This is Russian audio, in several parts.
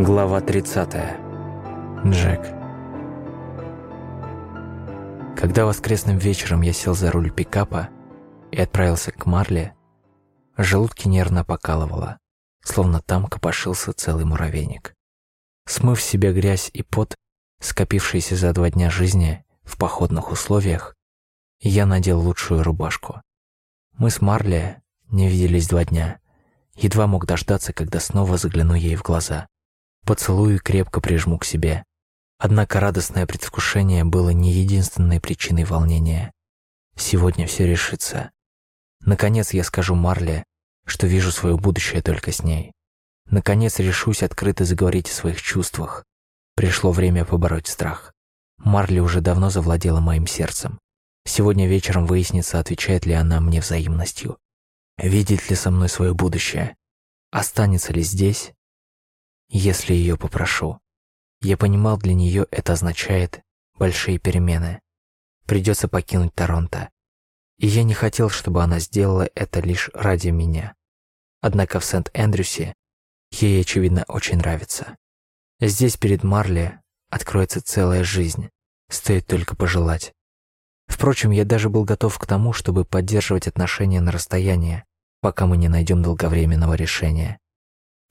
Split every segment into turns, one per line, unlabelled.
Глава 30. Джек. Когда воскресным вечером я сел за руль пикапа и отправился к Марле, желудки нервно покалывало, словно там копошился целый муравейник. Смыв себе грязь и пот, скопившиеся за два дня жизни в походных условиях, я надел лучшую рубашку. Мы с Марли не виделись два дня. Едва мог дождаться, когда снова загляну ей в глаза. Поцелую и крепко прижму к себе. Однако радостное предвкушение было не единственной причиной волнения. Сегодня все решится. Наконец я скажу Марле, что вижу свое будущее только с ней. Наконец решусь открыто заговорить о своих чувствах. Пришло время побороть страх. Марли уже давно завладела моим сердцем. Сегодня вечером выяснится, отвечает ли она мне взаимностью. Видит ли со мной свое будущее. Останется ли здесь если ее попрошу. Я понимал, для нее это означает большие перемены. Придется покинуть Торонто. И я не хотел, чтобы она сделала это лишь ради меня. Однако в Сент-Эндрюсе ей, очевидно, очень нравится. Здесь перед Марли откроется целая жизнь, стоит только пожелать. Впрочем, я даже был готов к тому, чтобы поддерживать отношения на расстоянии, пока мы не найдем долговременного решения.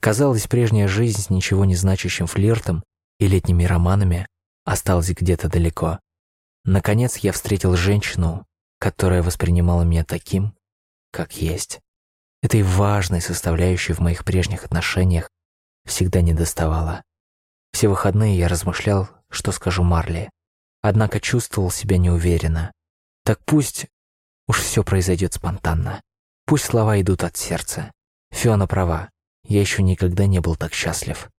Казалось, прежняя жизнь с ничего не значащим флиртом и летними романами осталась где-то далеко. Наконец я встретил женщину, которая воспринимала меня таким, как есть. Этой важной составляющей в моих прежних отношениях всегда не доставало. Все выходные я размышлял, что скажу Марли, однако чувствовал себя неуверенно. Так пусть уж все произойдет спонтанно. Пусть слова идут от сердца. Фиона права. Я еще никогда не был так счастлив.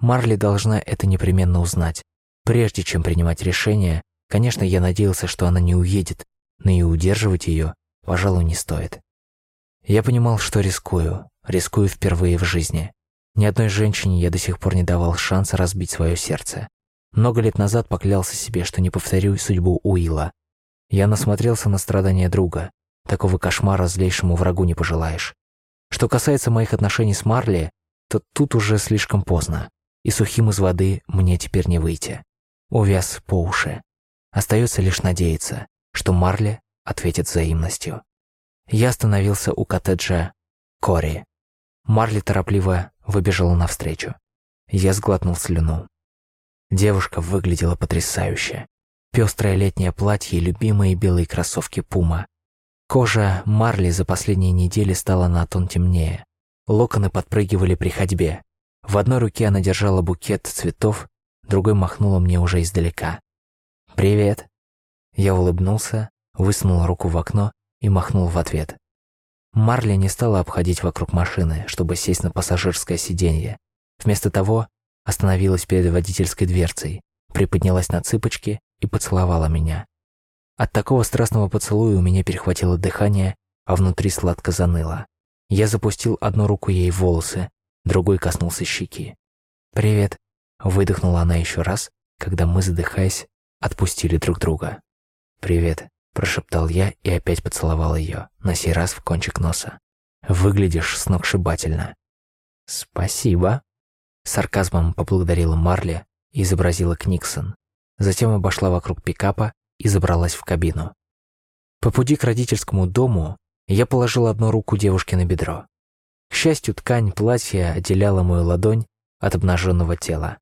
Марли должна это непременно узнать. Прежде чем принимать решение, конечно, я надеялся, что она не уедет, но и удерживать ее, пожалуй, не стоит. Я понимал, что рискую, рискую впервые в жизни. Ни одной женщине я до сих пор не давал шанса разбить свое сердце. Много лет назад поклялся себе, что не повторю судьбу Уилла. Я насмотрелся на страдания друга. Такого кошмара злейшему врагу не пожелаешь. Что касается моих отношений с Марли, то тут уже слишком поздно, и сухим из воды мне теперь не выйти. Увяз по уши. Остается лишь надеяться, что Марли ответит взаимностью. Я остановился у коттеджа Кори. Марли торопливо выбежала навстречу. Я сглотнул слюну. Девушка выглядела потрясающе. Пестрое летнее платье и любимые белые кроссовки Пума Кожа Марли за последние недели стала на тон темнее. Локоны подпрыгивали при ходьбе. В одной руке она держала букет цветов, другой махнула мне уже издалека. «Привет!» Я улыбнулся, высунул руку в окно и махнул в ответ. Марли не стала обходить вокруг машины, чтобы сесть на пассажирское сиденье. Вместо того остановилась перед водительской дверцей, приподнялась на цыпочки и поцеловала меня. От такого страстного поцелуя у меня перехватило дыхание, а внутри сладко заныло. Я запустил одну руку ей в волосы, другой коснулся щеки. «Привет», — выдохнула она еще раз, когда мы, задыхаясь, отпустили друг друга. «Привет», — прошептал я и опять поцеловал ее, на сей раз в кончик носа. «Выглядишь сногсшибательно». «Спасибо», — сарказмом поблагодарила Марли и изобразила Книксон. Затем обошла вокруг пикапа и забралась в кабину. По пути к родительскому дому я положил одну руку девушке на бедро. К счастью, ткань платья отделяла мою ладонь от обнаженного тела,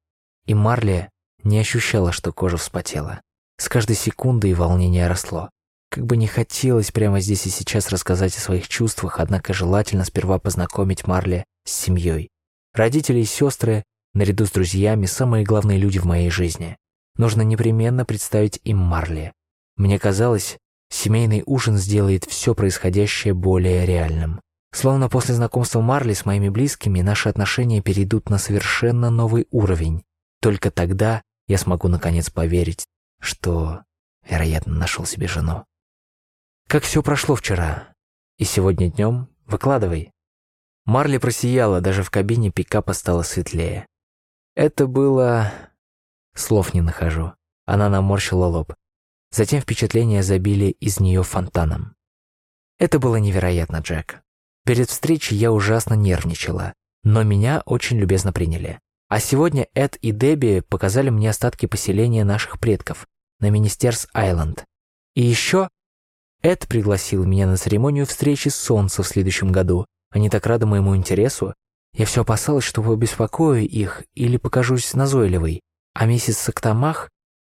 и Марли не ощущала, что кожа вспотела. С каждой секундой волнение росло. Как бы не хотелось прямо здесь и сейчас рассказать о своих чувствах, однако желательно сперва познакомить Марли с семьей. Родители и сестры, наряду с друзьями, самые главные люди в моей жизни. Нужно непременно представить им Марли. Мне казалось, семейный ужин сделает все происходящее более реальным. Словно после знакомства Марли с моими близкими наши отношения перейдут на совершенно новый уровень. Только тогда я смогу наконец поверить, что, вероятно, нашел себе жену. Как все прошло вчера? И сегодня днем? Выкладывай. Марли просияла, даже в кабине пикапа стало светлее. Это было Слов не нахожу. Она наморщила лоб. Затем впечатления забили из нее фонтаном. Это было невероятно, Джек. Перед встречей я ужасно нервничала, но меня очень любезно приняли. А сегодня Эд и Дебби показали мне остатки поселения наших предков на Министерс-Айленд. И еще Эд пригласил меня на церемонию встречи с Солнцем в следующем году. Они так рады моему интересу. Я все опасалась, что побеспокою их или покажусь назойливой. А миссис Сактамах,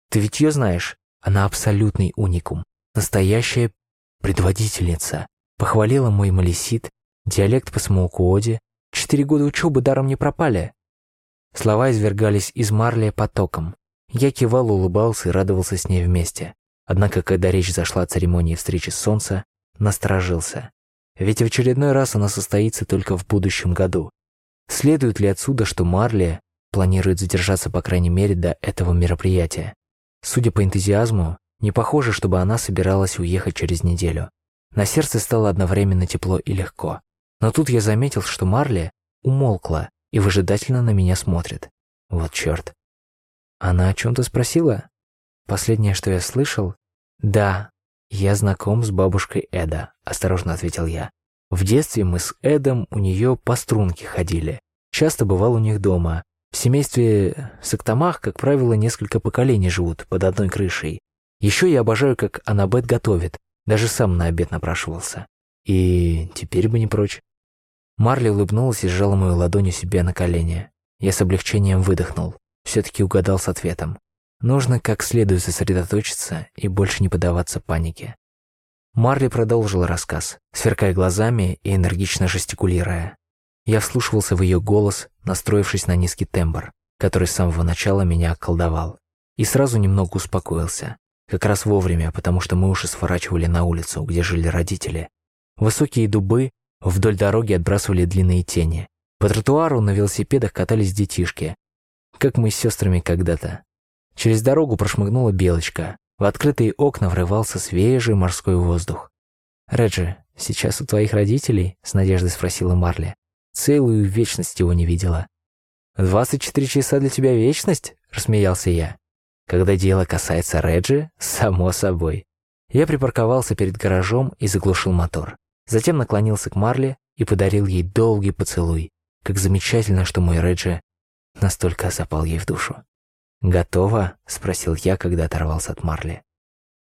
ты ведь ее знаешь, она абсолютный уникум. Настоящая предводительница. Похвалила мой малисит, диалект по Смоукуоде. Четыре года учебы даром не пропали. Слова извергались из Марли потоком. Я кивал, улыбался и радовался с ней вместе. Однако, когда речь зашла о церемонии встречи Солнца, насторожился. Ведь в очередной раз она состоится только в будущем году. Следует ли отсюда, что Марли планирует задержаться по крайней мере до этого мероприятия? Судя по энтузиазму, не похоже, чтобы она собиралась уехать через неделю. На сердце стало одновременно тепло и легко. Но тут я заметил, что Марли умолкла и выжидательно на меня смотрит. Вот черт. Она о чем-то спросила? Последнее, что я слышал, «Да, я знаком с бабушкой Эда», — осторожно ответил я. «В детстве мы с Эдом у нее по струнке ходили. Часто бывал у них дома. В семействе Сактамах, как правило, несколько поколений живут под одной крышей. Еще я обожаю, как Анабет готовит. Даже сам на обед напрашивался. И теперь бы не прочь». Марли улыбнулась и сжала мою ладонь у себя на колени. Я с облегчением выдохнул. Все-таки угадал с ответом. Нужно как следует сосредоточиться и больше не поддаваться панике. Марли продолжила рассказ, сверкая глазами и энергично жестикулируя. Я вслушивался в ее голос, настроившись на низкий тембр, который с самого начала меня околдовал. И сразу немного успокоился. Как раз вовремя, потому что мы уже сворачивали на улицу, где жили родители. Высокие дубы вдоль дороги отбрасывали длинные тени. По тротуару на велосипедах катались детишки, как мы с сестрами когда-то. Через дорогу прошмыгнула белочка. В открытые окна врывался свежий морской воздух. «Реджи, сейчас у твоих родителей?» — с надеждой спросила Марли. Целую вечность его не видела. «Двадцать четыре часа для тебя вечность?» — рассмеялся я. Когда дело касается Реджи, само собой. Я припарковался перед гаражом и заглушил мотор. Затем наклонился к Марли и подарил ей долгий поцелуй. Как замечательно, что мой Реджи настолько запал ей в душу. «Готово?» — спросил я, когда оторвался от Марли.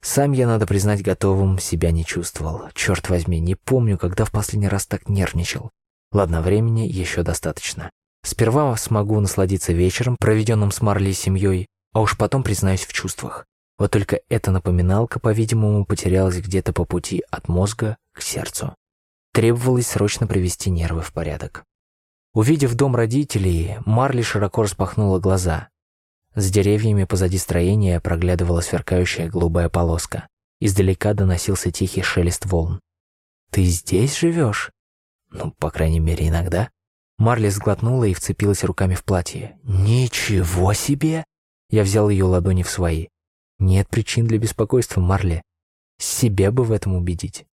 Сам я, надо признать, готовым себя не чувствовал. Черт возьми, не помню, когда в последний раз так нервничал. Ладно, времени еще достаточно. Сперва смогу насладиться вечером, проведенным с Марли семьей, а уж потом признаюсь в чувствах. Вот только эта напоминалка, по-видимому, потерялась где-то по пути от мозга к сердцу. Требовалось срочно привести нервы в порядок. Увидев дом родителей, Марли широко распахнула глаза. С деревьями позади строения проглядывала сверкающая голубая полоска. Издалека доносился тихий шелест волн. «Ты здесь живешь?» «Ну, по крайней мере, иногда». Марли сглотнула и вцепилась руками в платье. «Ничего себе!» Я взял ее ладони в свои. «Нет причин для беспокойства, Марли. Себя бы в этом убедить.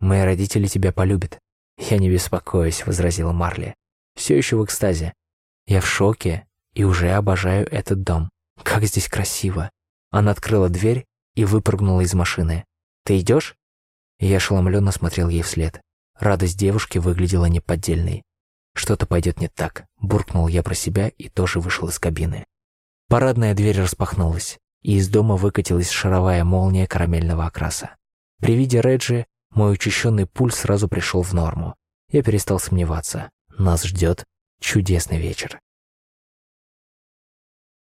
Мои родители тебя полюбят». «Я не беспокоюсь», — возразила Марли. «Все еще в экстазе. Я в шоке и уже обожаю этот дом. Как здесь красиво. Она открыла дверь и выпрыгнула из машины. Ты идешь? Я ошеломленно смотрел ей вслед. Радость девушки выглядела неподдельной. Что-то пойдет не так, буркнул я про себя и тоже вышел из кабины. Парадная дверь распахнулась, и из дома выкатилась шаровая молния карамельного окраса. При виде Реджи мой учащенный пульс сразу пришел в норму. Я перестал сомневаться. Нас ждет чудесный вечер.